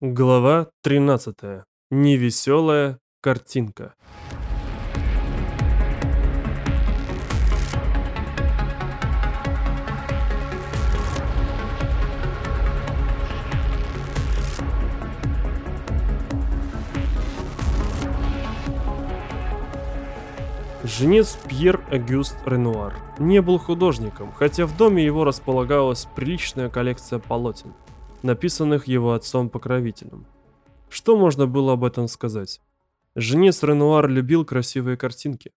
Глава 13. Невеселая картинка. Жнец Пьер Агюст Ренуар не был художником, хотя в доме его располагалась приличная коллекция полотен написанных его отцом-покровителем. Что можно было об этом сказать? Жнец Ренуар любил красивые картинки.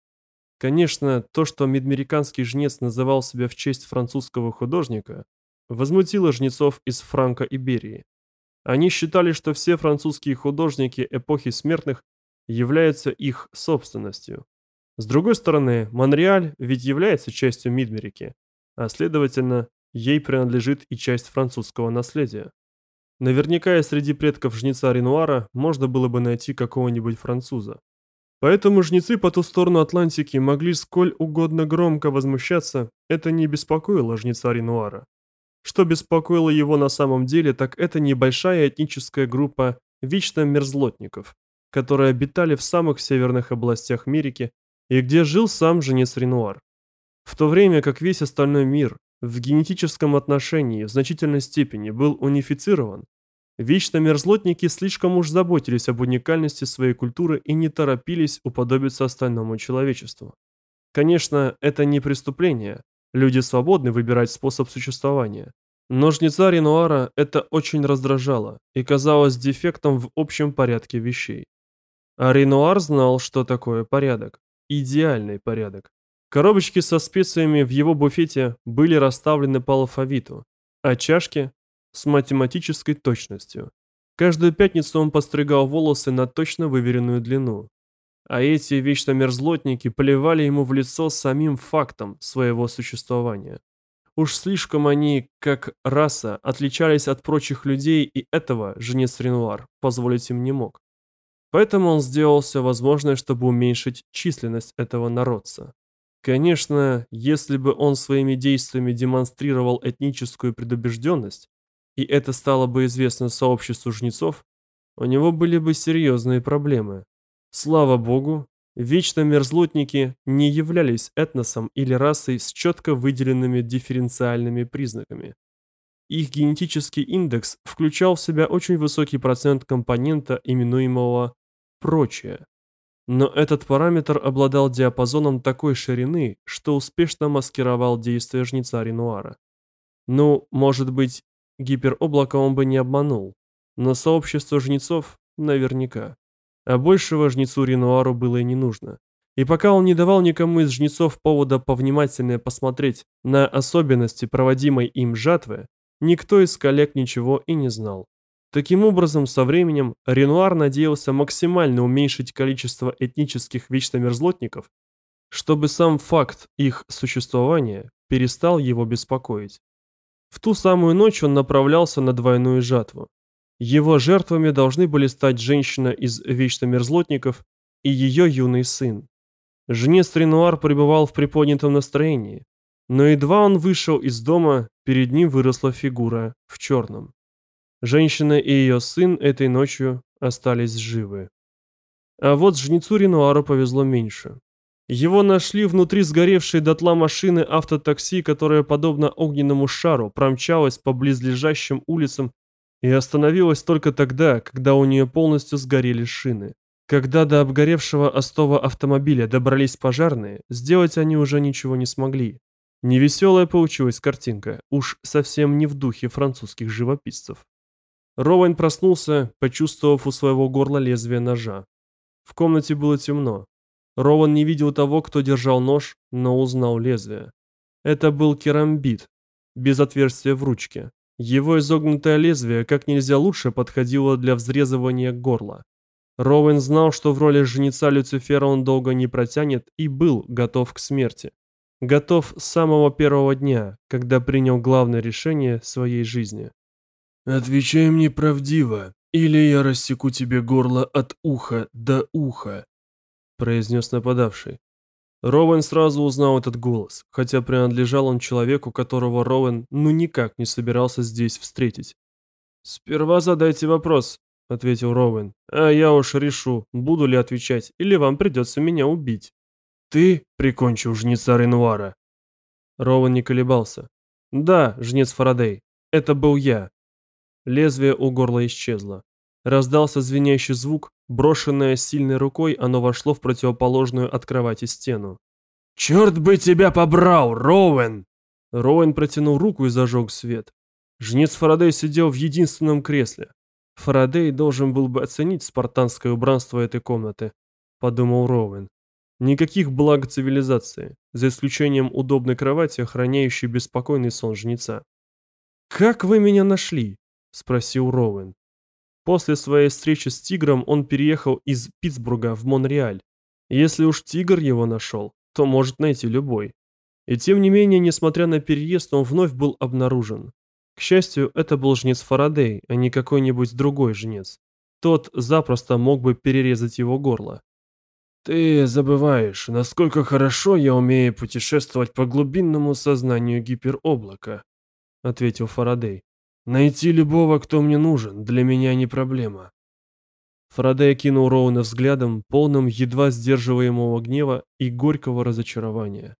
Конечно, то, что медмериканский жнец называл себя в честь французского художника, возмутило жнецов из Франко-Иберии. Они считали, что все французские художники эпохи смертных являются их собственностью. С другой стороны, Монреаль ведь является частью Мидмерики, а следовательно, ей принадлежит и часть французского наследия. Наверняка и среди предков жнеца Ренуара можно было бы найти какого-нибудь француза. Поэтому жнецы по ту сторону Атлантики могли сколь угодно громко возмущаться, это не беспокоило жнеца Ренуара. Что беспокоило его на самом деле, так это небольшая этническая группа вечно мерзлотников, которые обитали в самых северных областях Америки и где жил сам жнец Ренуар. В то время как весь остальной мир в генетическом отношении в значительной степени был унифицирован, вечно мерзлотники слишком уж заботились об уникальности своей культуры и не торопились уподобиться остальному человечеству. Конечно, это не преступление, люди свободны выбирать способ существования. Но жнеца Ренуара это очень раздражало и казалось дефектом в общем порядке вещей. А Ренуар знал, что такое порядок. Идеальный порядок. Коробочки со специями в его буфете были расставлены по алфавиту, а чашки – с математической точностью. Каждую пятницу он постригал волосы на точно выверенную длину. А эти вечно мерзлотники плевали ему в лицо самим фактом своего существования. Уж слишком они, как раса, отличались от прочих людей, и этого женец Ренуар позволить им не мог. Поэтому он сделал все возможное, чтобы уменьшить численность этого народца. Конечно, если бы он своими действиями демонстрировал этническую предубежденность, и это стало бы известно сообществу жнецов, у него были бы серьезные проблемы. Слава богу, вечно мерзлотники не являлись этносом или расой с четко выделенными дифференциальными признаками. Их генетический индекс включал в себя очень высокий процент компонента, именуемого «прочее», но этот параметр обладал диапазоном такой ширины, что успешно маскировал действия жнеца Ренуара. Ну, может быть, гипероблако он бы не обманул, но сообщество жнецов наверняка. А большего жнецу Ренуару было и не нужно. И пока он не давал никому из жнецов повода повнимательнее посмотреть на особенности проводимой им жатвы, никто из коллег ничего и не знал. Таким образом, со временем Ренуар надеялся максимально уменьшить количество этнических вечно мерзлотников, чтобы сам факт их существования перестал его беспокоить. В ту самую ночь он направлялся на двойную жатву. Его жертвами должны были стать женщина из вечно мерзлотников и ее юный сын. Жнец Ренуар пребывал в приподнятом настроении, но едва он вышел из дома, перед ним выросла фигура в черном. Женщина и ее сын этой ночью остались живы. А вот жнецу Ренуару повезло меньше. Его нашли внутри сгоревшей дотла машины автотакси, которая, подобно огненному шару, промчалась по близлежащим улицам и остановилась только тогда, когда у нее полностью сгорели шины. Когда до обгоревшего остова автомобиля добрались пожарные, сделать они уже ничего не смогли. Невеселая получилась картинка, уж совсем не в духе французских живописцев. Роуэн проснулся, почувствовав у своего горла лезвие ножа. В комнате было темно. Роуэн не видел того, кто держал нож, но узнал лезвие. Это был керамбит, без отверстия в ручке. Его изогнутое лезвие как нельзя лучше подходило для взрезывания горла. Роуэн знал, что в роли женица Люцифера он долго не протянет и был готов к смерти. Готов с самого первого дня, когда принял главное решение своей жизни. «Отвечай мне правдиво, или я рассеку тебе горло от уха до уха», произнес нападавший. Роуэн сразу узнал этот голос, хотя принадлежал он человеку, которого Роуэн ну никак не собирался здесь встретить. «Сперва задайте вопрос», ответил Роуэн. «А я уж решу, буду ли отвечать, или вам придется меня убить». «Ты прикончил жнеца Ренуара?» Роуэн не колебался. «Да, жнец Фарадей, это был я». Лезвие у горла исчезло. Раздался звенящий звук, брошенное сильной рукой, оно вошло в противоположную от кровати стену. «Черт бы тебя побрал, Роуэн!» Роуэн протянул руку и зажег свет. Жнец Фарадей сидел в единственном кресле. Фарадей должен был бы оценить спартанское убранство этой комнаты, подумал Роуэн. Никаких благ цивилизации, за исключением удобной кровати, охраняющей беспокойный сон жнеца. «Как вы меня нашли?» – спросил Роуэн. После своей встречи с Тигром он переехал из Питтсбурга в Монреаль. Если уж Тигр его нашел, то может найти любой. И тем не менее, несмотря на переезд, он вновь был обнаружен. К счастью, это был жнец Фарадей, а не какой-нибудь другой жнец. Тот запросто мог бы перерезать его горло. «Ты забываешь, насколько хорошо я умею путешествовать по глубинному сознанию гипероблака», — ответил Фарадей. «Найти любого, кто мне нужен, для меня не проблема». Фарадей кинул Роуна взглядом, полным едва сдерживаемого гнева и горького разочарования.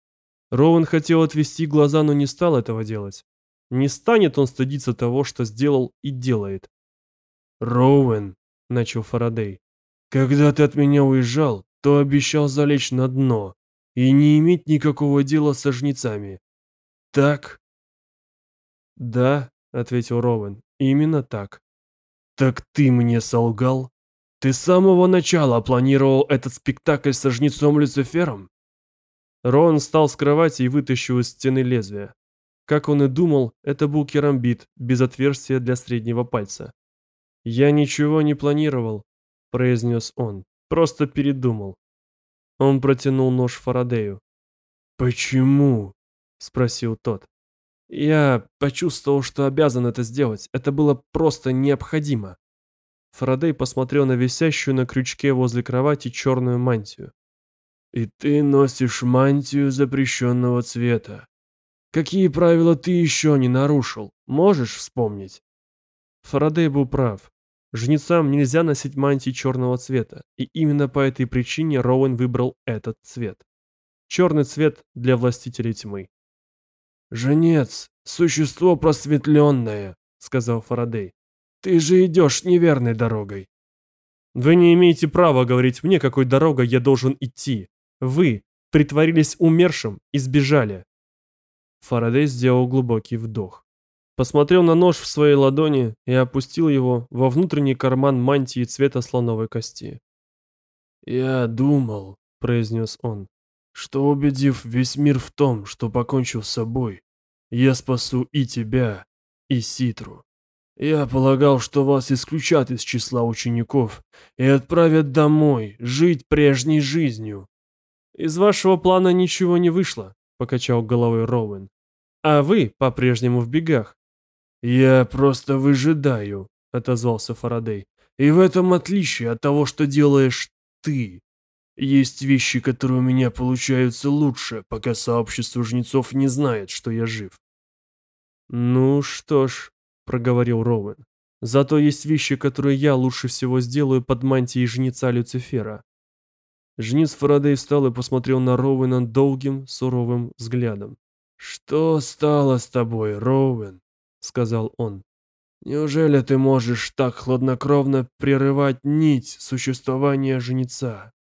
Роуэн хотел отвести глаза, но не стал этого делать. Не станет он стыдиться того, что сделал и делает. «Роуэн», — начал Фарадей, — «когда ты от меня уезжал, то обещал залечь на дно и не иметь никакого дела со жнецами. Так?» «Да», — ответил Роуэн, — «именно так». «Так ты мне солгал? Ты с самого начала планировал этот спектакль со жнецом Люцифером?» Роуэн встал с кровати и вытащил из стены лезвие. Как он и думал, это был керамбит, без отверстия для среднего пальца. «Я ничего не планировал», – произнес он, – «просто передумал». Он протянул нож Фарадею. «Почему?» – спросил тот. «Я почувствовал, что обязан это сделать. Это было просто необходимо». Фарадей посмотрел на висящую на крючке возле кровати черную мантию. «И ты носишь мантию запрещенного цвета. Какие правила ты еще не нарушил? Можешь вспомнить?» Фарадей был прав. Жнецам нельзя носить мантии черного цвета, и именно по этой причине Роуэн выбрал этот цвет. Черный цвет для властителей тьмы. «Женец, существо просветленное», — сказал Фарадей. «Ты же идешь неверной дорогой». «Вы не имеете права говорить мне, какой дорогой я должен идти. Вы притворились умершим и сбежали. Фарадей сделал глубокий вдох. Посмотрел на нож в своей ладони и опустил его во внутренний карман мантии цвета слоновой кости. «Я думал», — произнес он, — «что убедив весь мир в том, что покончил с собой, я спасу и тебя, и Ситру. Я полагал, что вас исключат из числа учеников и отправят домой жить прежней жизнью». «Из вашего плана ничего не вышло», покачал головой Роуэн. А вы по-прежнему в бегах. Я просто выжидаю, отозвался Фарадей. И в этом отличие от того, что делаешь ты. Есть вещи, которые у меня получаются лучше, пока сообщество жнецов не знает, что я жив. Ну что ж, проговорил Роуэн. Зато есть вещи, которые я лучше всего сделаю под мантией жнеца Люцифера. Жнец Фарадей встал и посмотрел на Роуэна долгим, суровым взглядом. «Что стало с тобой, Роуэн?» — сказал он. «Неужели ты можешь так хладнокровно прерывать нить существования жнеца?»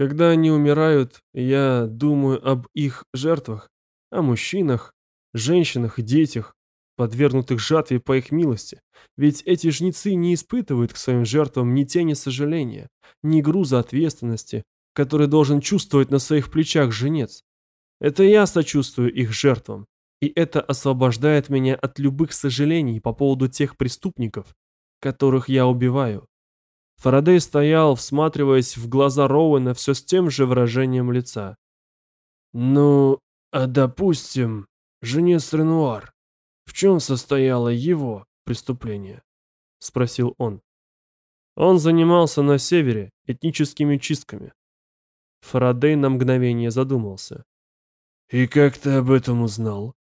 «Когда они умирают, я думаю об их жертвах, о мужчинах, женщинах и детях, подвергнутых жатве по их милости. Ведь эти жнецы не испытывают к своим жертвам ни тени сожаления, ни груза ответственности, который должен чувствовать на своих плечах женец. Это я сочувствую их жертвам, и это освобождает меня от любых сожалений по поводу тех преступников, которых я убиваю. Фарадей стоял, всматриваясь в глаза Роуэна все с тем же выражением лица. «Ну, а допустим, женец Ренуар, в чем состояло его преступление?» — спросил он. Он занимался на севере этническими чистками. Фарадей на мгновение задумался. «И как ты об этом узнал?»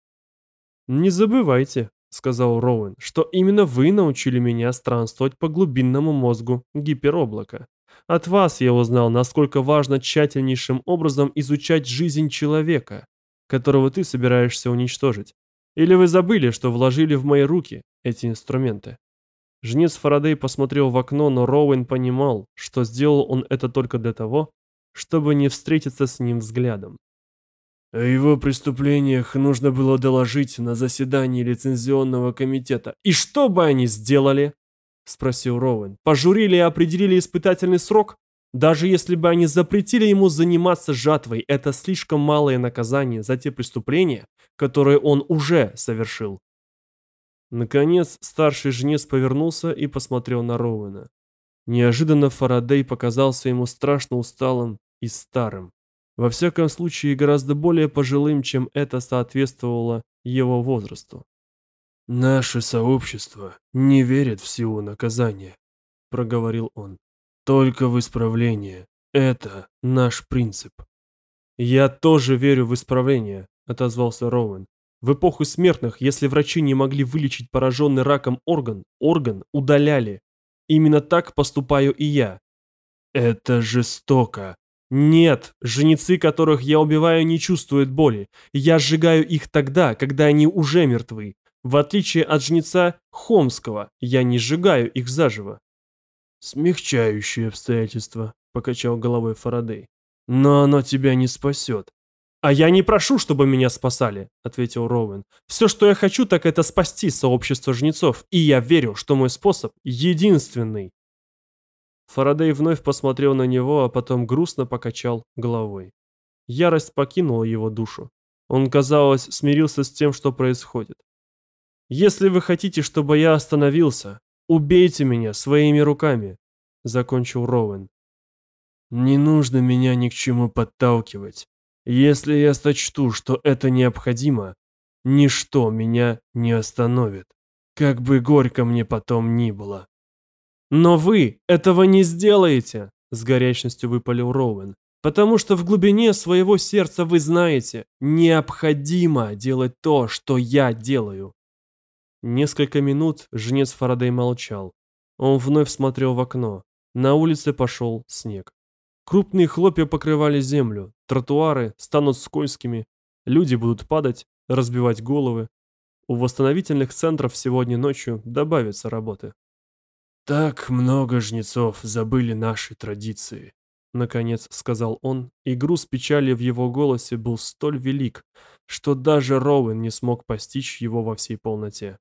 «Не забывайте», — сказал Роуэн, что именно вы научили меня странствовать по глубинному мозгу гипероблака. От вас я узнал, насколько важно тщательнейшим образом изучать жизнь человека, которого ты собираешься уничтожить. Или вы забыли, что вложили в мои руки эти инструменты? Жнец Фарадей посмотрел в окно, но Роуэн понимал, что сделал он это только для того, чтобы не встретиться с ним взглядом. О его преступлениях нужно было доложить на заседании лицензионного комитета. «И что бы они сделали?» – спросил Роуэн. «Пожурили и определили испытательный срок? Даже если бы они запретили ему заниматься жатвой, это слишком малое наказание за те преступления, которые он уже совершил». Наконец, старший жнец повернулся и посмотрел на Роуэна. Неожиданно Фарадей показался ему страшно усталым и старым. Во всяком случае, гораздо более пожилым, чем это соответствовало его возрасту. «Наше сообщество не верит в силу наказания», — проговорил он. «Только в исправление. Это наш принцип». «Я тоже верю в исправление», — отозвался Роуэн. «В эпоху смертных, если врачи не могли вылечить пораженный раком орган, орган удаляли. Именно так поступаю и я». «Это жестоко», нет, женицы, которых я убиваю, не чувствуют боли. Я сжигаю их тогда, когда они уже мертвы. В отличие от жнеца Хомского, я не сжигаю их заживо. Смягчающие обстоятельства, покачал головой Фарадей. Но оно тебя не спасет. «А я не прошу, чтобы меня спасали», — ответил Роуэн. «Все, что я хочу, так это спасти сообщество жнецов, и я верю, что мой способ единственный». Фарадей вновь посмотрел на него, а потом грустно покачал головой. Ярость покинула его душу. Он, казалось, смирился с тем, что происходит. «Если вы хотите, чтобы я остановился, убейте меня своими руками», — закончил Роуэн. «Не нужно меня ни к чему подталкивать. Если я сочту, что это необходимо, ничто меня не остановит, как бы горько мне потом ни было». «Но вы этого не сделаете!» — с горячностью выпалил Роуэн. «Потому что в глубине своего сердца вы знаете, необходимо делать то, что я делаю». Несколько минут жнец Фарадей молчал. Он вновь смотрел в окно. На улице пошел снег. Крупные хлопья покрывали землю, тротуары станут скользкими, люди будут падать, разбивать головы. У восстановительных центров сегодня ночью добавится работы. «Так много жнецов забыли наши традиции», — наконец сказал он, и груз печали в его голосе был столь велик, что даже Роуэн не смог постичь его во всей полноте.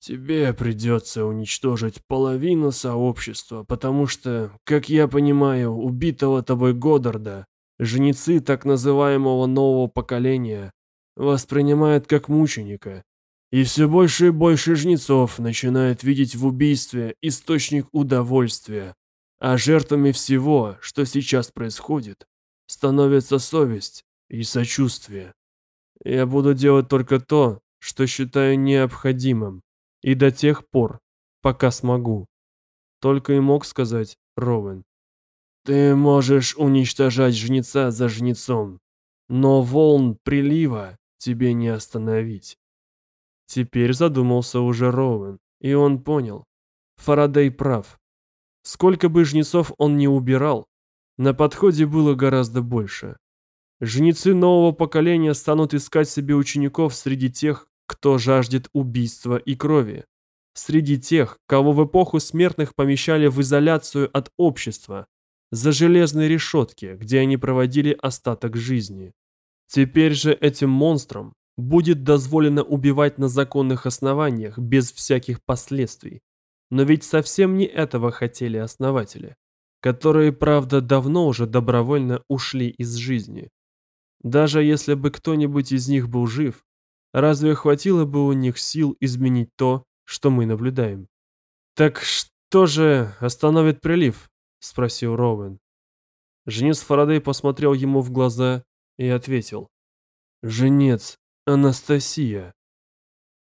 «Тебе придется уничтожить половину сообщества, потому что, как я понимаю, убитого тобой Годдарда, жнецы так называемого нового поколения воспринимают как мученика, и все больше и больше жнецов начинают видеть в убийстве источник удовольствия, а жертвами всего, что сейчас происходит, становится совесть и сочувствие. Я буду делать только то, что считаю необходимым, и до тех пор, пока смогу. Только и мог сказать Роуэн. Ты можешь уничтожать жнеца за жнецом, но волн прилива тебе не остановить. Теперь задумался уже Роуэн, и он понял. Фарадей прав. Сколько бы жнецов он не убирал, на подходе было гораздо больше. Жнецы нового поколения станут искать себе учеников среди тех, кто жаждет убийства и крови. Среди тех, кого в эпоху смертных помещали в изоляцию от общества, за железной решетки, где они проводили остаток жизни. Теперь же этим монстрам будет дозволено убивать на законных основаниях, без всяких последствий. Но ведь совсем не этого хотели основатели, которые, правда, давно уже добровольно ушли из жизни. Даже если бы кто-нибудь из них был жив, разве хватило бы у них сил изменить то, что мы наблюдаем? «Так что же остановит прилив?» – спросил Роуэн. Женец Фарадей посмотрел ему в глаза и ответил. «Женец Анастасия.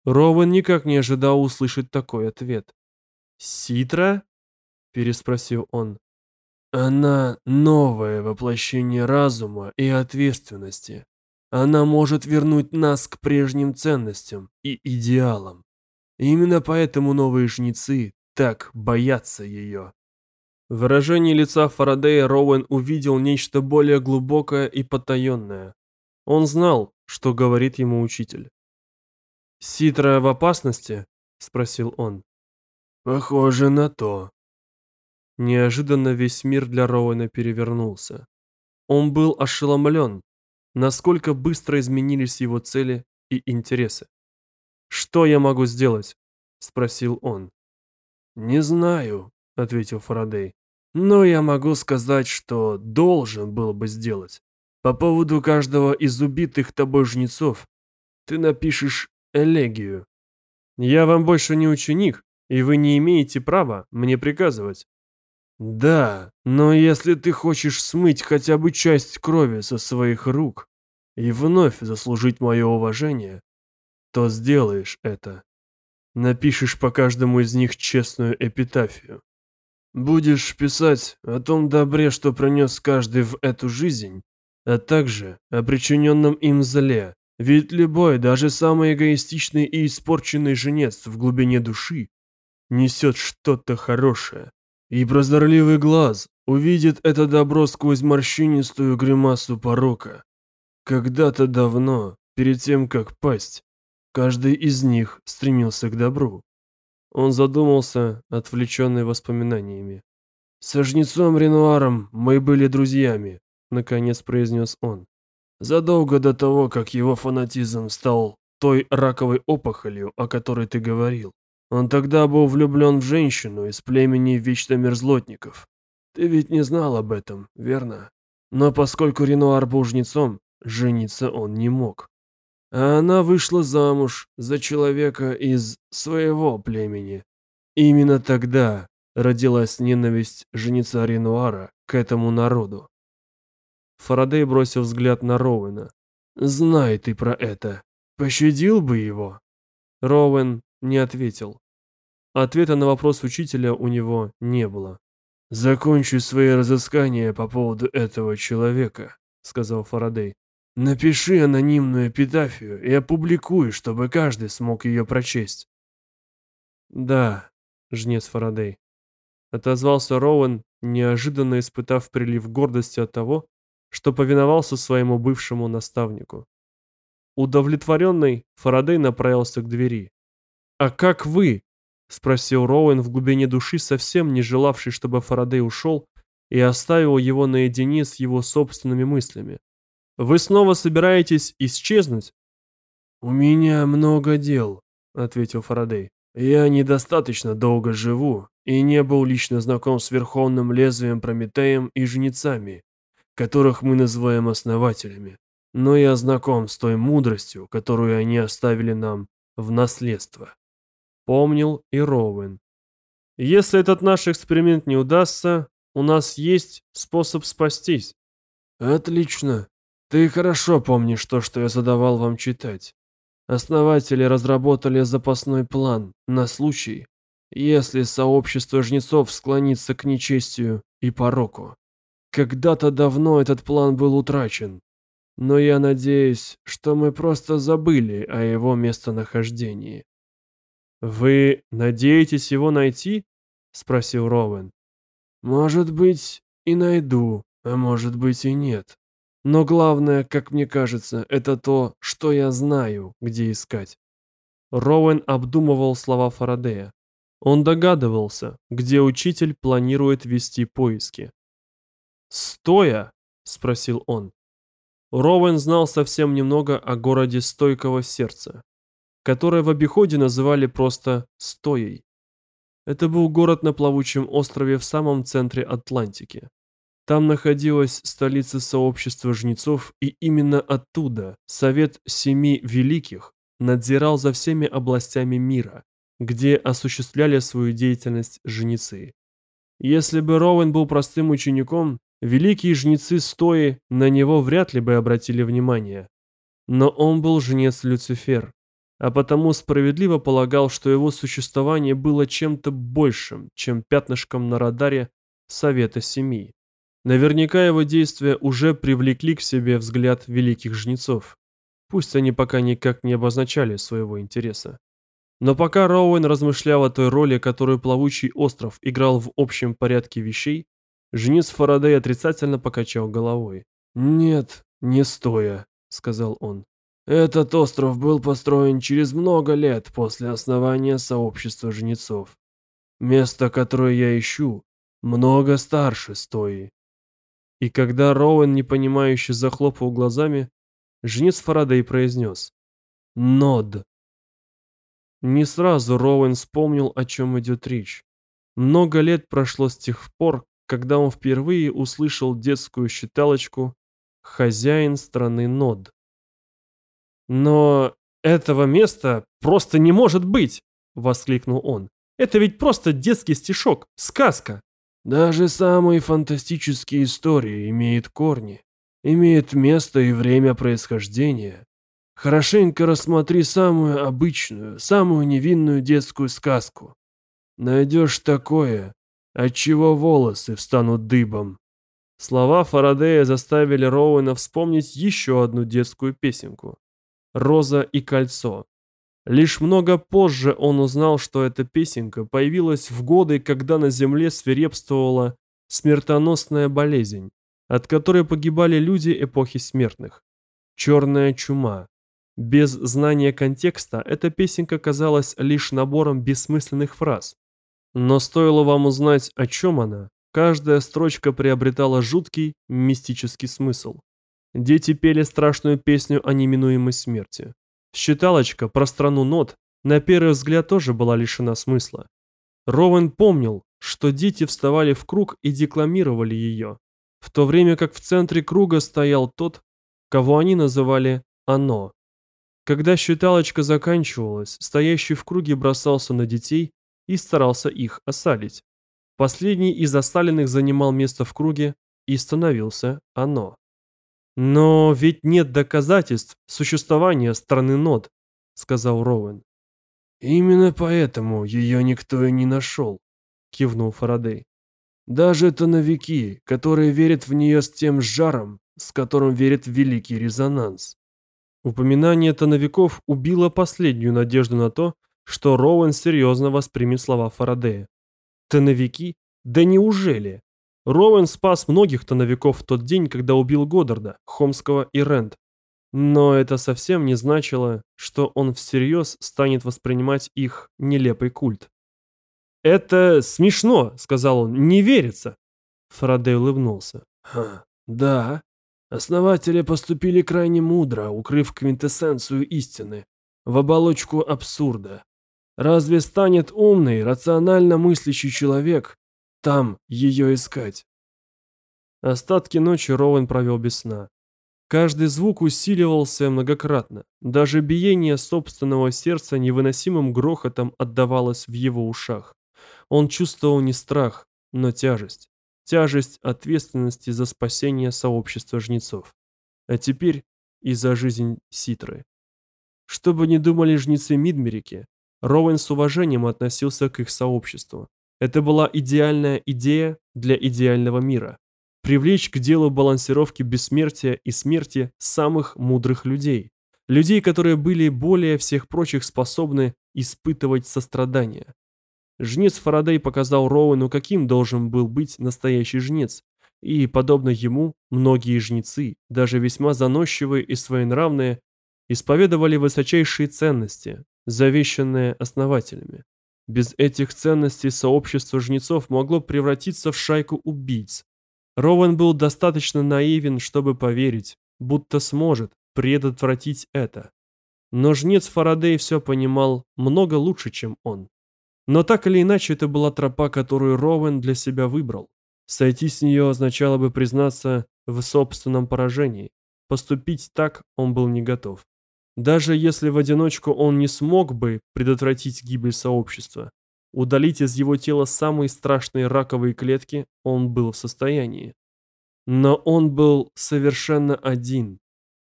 Рован никак не ожидал услышать такой ответ. «Ситра?» – переспросил он. «Она новое воплощение разума и ответственности. Она может вернуть нас к прежним ценностям и идеалам. Именно поэтому новые жнецы так боятся ее. В выражении лица Фарадея Роуэн увидел нечто более глубокое и потаенное. Он знал, что говорит ему учитель. «Ситра в опасности?» — спросил он. «Похоже на то». Неожиданно весь мир для Роуэна перевернулся. Он был ошеломлен, насколько быстро изменились его цели и интересы. «Что я могу сделать?» — спросил он. «Не знаю», — ответил Фарадей. «Но я могу сказать, что должен был бы сделать. По поводу каждого из убитых тобой жнецов ты напишешь элегию». «Я вам больше не ученик, и вы не имеете права мне приказывать». «Да, но если ты хочешь смыть хотя бы часть крови со своих рук и вновь заслужить мое уважение, то сделаешь это. Напишешь по каждому из них честную эпитафию. Будешь писать о том добре, что пронес каждый в эту жизнь, а также о причиненном им зле, ведь любой, даже самый эгоистичный и испорченный женец в глубине души несет что-то хорошее, и прозорливый глаз увидит это добро сквозь морщинистую гримасу порока. Когда-то давно, перед тем, как пасть, каждый из них стремился к добру. Он задумался, отвлеченный воспоминаниями. «Со жнецом Ренуаром мы были друзьями», — наконец произнес он. «Задолго до того, как его фанатизм стал той раковой опухолью, о которой ты говорил. Он тогда был влюблен в женщину из племени Вечно Мерзлотников. Ты ведь не знал об этом, верно? Но поскольку Ренуар был жнецом, жениться он не мог. А она вышла замуж за человека из своего племени. Именно тогда родилась ненависть женица Ренуара к этому народу. Фарадей бросил взгляд на Роуэна. «Знай ты про это. Пощадил бы его?» Роуэн не ответил. Ответа на вопрос учителя у него не было. «Закончу свои разыскания по поводу этого человека», — сказал Фарадей. «Напиши анонимную эпитафию и опубликуй, чтобы каждый смог ее прочесть». «Да, жнец Фарадей», — отозвался Роуэн, неожиданно испытав прилив гордости от того, что повиновался своему бывшему наставнику. Удовлетворенный, Фарадей направился к двери. «А как вы?» — спросил Роуэн в глубине души, совсем не желавший, чтобы Фарадей ушел и оставил его наедине с его собственными мыслями. «Вы снова собираетесь исчезнуть?» «У меня много дел», — ответил Фарадей. «Я недостаточно долго живу и не был лично знаком с Верховным Лезвием Прометеем и Жнецами, которых мы называем основателями. Но я знаком с той мудростью, которую они оставили нам в наследство. Помнил и Роуэн. Если этот наш эксперимент не удастся, у нас есть способ спастись. Отлично. Ты хорошо помнишь то, что я задавал вам читать. Основатели разработали запасной план на случай, если сообщество жнецов склонится к нечестию и пороку. Когда-то давно этот план был утрачен, но я надеюсь, что мы просто забыли о его местонахождении. «Вы надеетесь его найти?» — спросил Роуэн. «Может быть, и найду, а может быть и нет. Но главное, как мне кажется, это то, что я знаю, где искать». Роуэн обдумывал слова Фарадея. Он догадывался, где учитель планирует вести поиски. «Стоя?» — спросил он. Роуэн знал совсем немного о городе Стойкого Сердца, которое в обиходе называли просто Стоей. Это был город на плавучем острове в самом центре Атлантики. Там находилась столица сообщества жнецов, и именно оттуда Совет Семи Великих надзирал за всеми областями мира, где осуществляли свою деятельность жнецы. Если бы Роуэн был простым учеником, Великие жнецы стои на него вряд ли бы обратили внимание. Но он был жнец Люцифер, а потому справедливо полагал, что его существование было чем-то большим, чем пятнышком на радаре Совета Семи. Наверняка его действия уже привлекли к себе взгляд великих жнецов. Пусть они пока никак не обозначали своего интереса. Но пока Роуэн размышлял о той роли, которую плавучий остров играл в общем порядке вещей, жнец Фарадей отрицательно покачал головой. «Нет, не стоя», — сказал он. «Этот остров был построен через много лет после основания сообщества жнецов. Место, которое я ищу, много старше стои». И когда Роуэн непонимающе захлопал глазами, жнец Фарадей произнес «Нод». Не сразу Роуэн вспомнил, о чем идет речь. Много лет прошло с тех пор, когда он впервые услышал детскую считалочку «Хозяин страны Нод». «Но этого места просто не может быть!» — воскликнул он. «Это ведь просто детский стишок, сказка!» «Даже самые фантастические истории имеют корни, имеют место и время происхождения. Хорошенько рассмотри самую обычную, самую невинную детскую сказку. Найдешь такое, от чего волосы встанут дыбом. Слова Фарадея заставили Роуэна вспомнить еще одну детскую песенку «Роза и кольцо». Лишь много позже он узнал, что эта песенка появилась в годы, когда на земле свирепствовала смертоносная болезнь, от которой погибали люди эпохи смертных. Черная чума, без знания контекста эта песенка казалась лишь набором бессмысленных фраз. Но стоило вам узнать, о чем она, каждая строчка приобретала жуткий мистический смысл. Дети пели страшную песню о неминуемой смерти. Считалочка про страну нот на первый взгляд тоже была лишена смысла. Ровен помнил, что дети вставали в круг и декламировали ее, в то время как в центре круга стоял тот, кого они называли «оно». Когда считалочка заканчивалась, стоящий в круге бросался на детей и старался их осалить. Последний из осаленных занимал место в круге и становился оно. «Но ведь нет доказательств существования страны нот», — сказал Роуэн. «Именно поэтому ее никто и не нашел», — кивнул Фарадей. «Даже тоновики, которые верят в нее с тем жаром, с которым верит в Великий Резонанс. Упоминание тоновиков убило последнюю надежду на то, что Роуэн серьезно воспримет слова Фарадея. Тоновики? Да неужели? Роуэн спас многих тоновиков в тот день, когда убил Годдарда, Хомского и Рент. Но это совсем не значило, что он всерьез станет воспринимать их нелепый культ. «Это смешно», — сказал он, — «не верится». Фарадей улыбнулся. «Ха, да, Основатели поступили крайне мудро, укрыв квинтэссенцию истины в оболочку абсурда. Разве станет умный, рационально мыслящий человек там ее искать? Остатки ночи Роуэн провел без сна. Каждый звук усиливался многократно. Даже биение собственного сердца невыносимым грохотом отдавалось в его ушах. Он чувствовал не страх, но тяжесть тяжесть ответственности за спасение сообщества жнецов. А теперь и за жизнь Ситры. Что бы ни думали жнецы Мидмерики, Роуэн с уважением относился к их сообществу. Это была идеальная идея для идеального мира. Привлечь к делу балансировки бессмертия и смерти самых мудрых людей. Людей, которые были более всех прочих способны испытывать сострадание. Жнец Фарадей показал Роуэну, каким должен был быть настоящий жнец, и, подобно ему, многие жнецы, даже весьма заносчивые и своенравные, исповедовали высочайшие ценности, завещанные основателями. Без этих ценностей сообщество жнецов могло превратиться в шайку убийц. Роуэн был достаточно наивен, чтобы поверить, будто сможет предотвратить это. Но жнец Фарадей все понимал много лучше, чем он. Но так или иначе, это была тропа, которую Роуэн для себя выбрал. Сойти с нее означало бы признаться в собственном поражении. Поступить так он был не готов. Даже если в одиночку он не смог бы предотвратить гибель сообщества, удалить из его тела самые страшные раковые клетки он был в состоянии. Но он был совершенно один,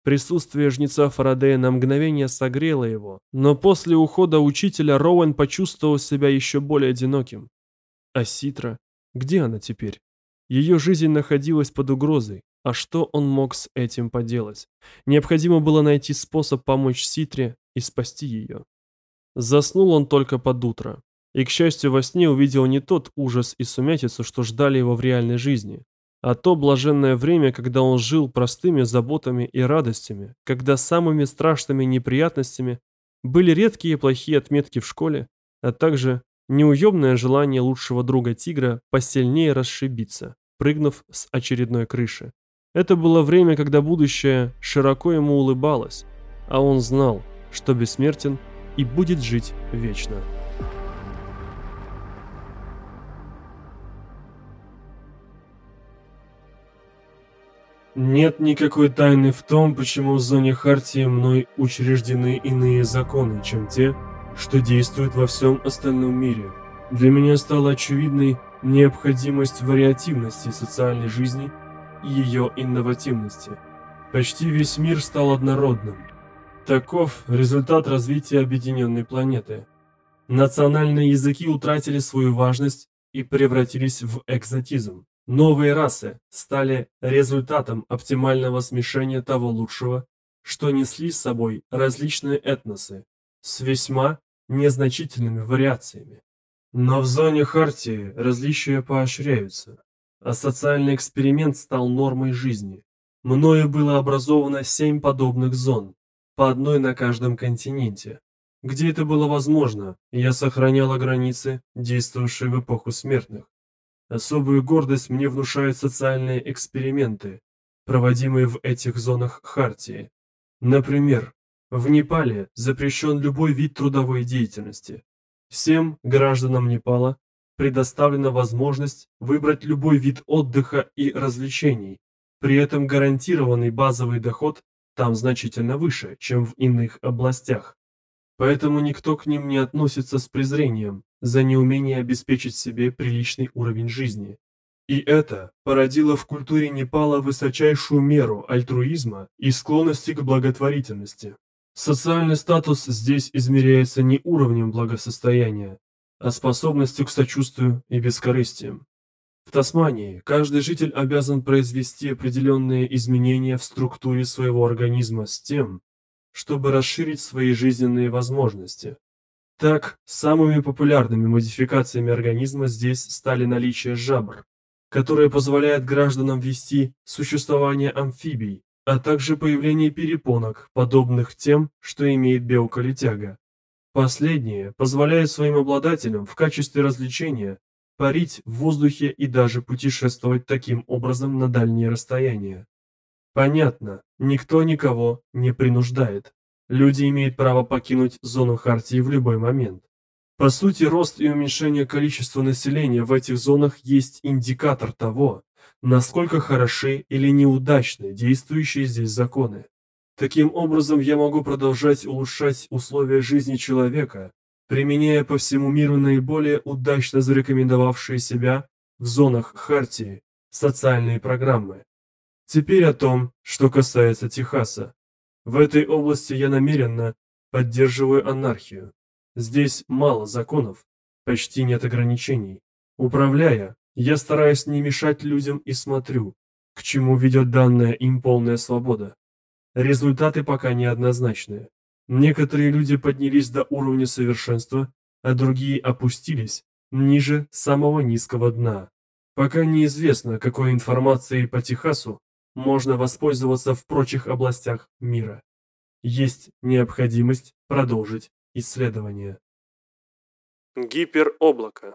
Присутствие жнеца Фарадея на мгновение согрело его, но после ухода учителя Роуэн почувствовал себя еще более одиноким. А Ситра? Где она теперь? Ее жизнь находилась под угрозой, а что он мог с этим поделать? Необходимо было найти способ помочь Ситре и спасти ее. Заснул он только под утро. И, к счастью, во сне увидел не тот ужас и сумятицу, что ждали его в реальной жизни, а то блаженное время, когда он жил простыми заботами и радостями, когда самыми страшными неприятностями были редкие плохие отметки в школе, а также неуемное желание лучшего друга тигра посильнее расшибиться, прыгнув с очередной крыши. Это было время, когда будущее широко ему улыбалось, а он знал, что бессмертен и будет жить вечно. Нет никакой тайны в том, почему в зоне Хартии мной учреждены иные законы, чем те, что действуют во всем остальном мире. Для меня стала очевидной необходимость вариативности социальной жизни и ее инновативности. Почти весь мир стал однородным. Таков результат развития объединенной планеты. Национальные языки утратили свою важность и превратились в экзотизм. Новые расы стали результатом оптимального смешения того лучшего, что несли с собой различные этносы с весьма незначительными вариациями. Но в зоне Хартии различия поощряются, а социальный эксперимент стал нормой жизни. Мною было образовано семь подобных зон, по одной на каждом континенте. Где это было возможно, я сохраняла границы, действовавшие в эпоху смертных. Особую гордость мне внушают социальные эксперименты, проводимые в этих зонах Хартии. Например, в Непале запрещен любой вид трудовой деятельности. Всем гражданам Непала предоставлена возможность выбрать любой вид отдыха и развлечений. При этом гарантированный базовый доход там значительно выше, чем в иных областях. Поэтому никто к ним не относится с презрением за неумение обеспечить себе приличный уровень жизни. И это породило в культуре Непала высочайшую меру альтруизма и склонности к благотворительности. Социальный статус здесь измеряется не уровнем благосостояния, а способностью к сочувствию и бескорыстием. В Тасмании каждый житель обязан произвести определенные изменения в структуре своего организма с тем, чтобы расширить свои жизненные возможности. Так, самыми популярными модификациями организма здесь стали наличие жабр, которые позволяют гражданам вести существование амфибий, а также появление перепонок, подобных тем, что имеет белка летяга. Последние позволяют своим обладателям в качестве развлечения парить в воздухе и даже путешествовать таким образом на дальние расстояния. Понятно, никто никого не принуждает. Люди имеют право покинуть зону Хартии в любой момент. По сути, рост и уменьшение количества населения в этих зонах есть индикатор того, насколько хороши или неудачны действующие здесь законы. Таким образом, я могу продолжать улучшать условия жизни человека, применяя по всему миру наиболее удачно зарекомендовавшие себя в зонах Хартии социальные программы. Теперь о том, что касается Техаса. В этой области я намеренно поддерживаю анархию. Здесь мало законов, почти нет ограничений. Управляя, я стараюсь не мешать людям и смотрю, к чему ведет данная им полная свобода. Результаты пока неоднозначные. Некоторые люди поднялись до уровня совершенства, а другие опустились ниже самого низкого дна. Пока неизвестно, какой информацией по Техасу можно воспользоваться в прочих областях мира. Есть необходимость продолжить исследование. Гипероблако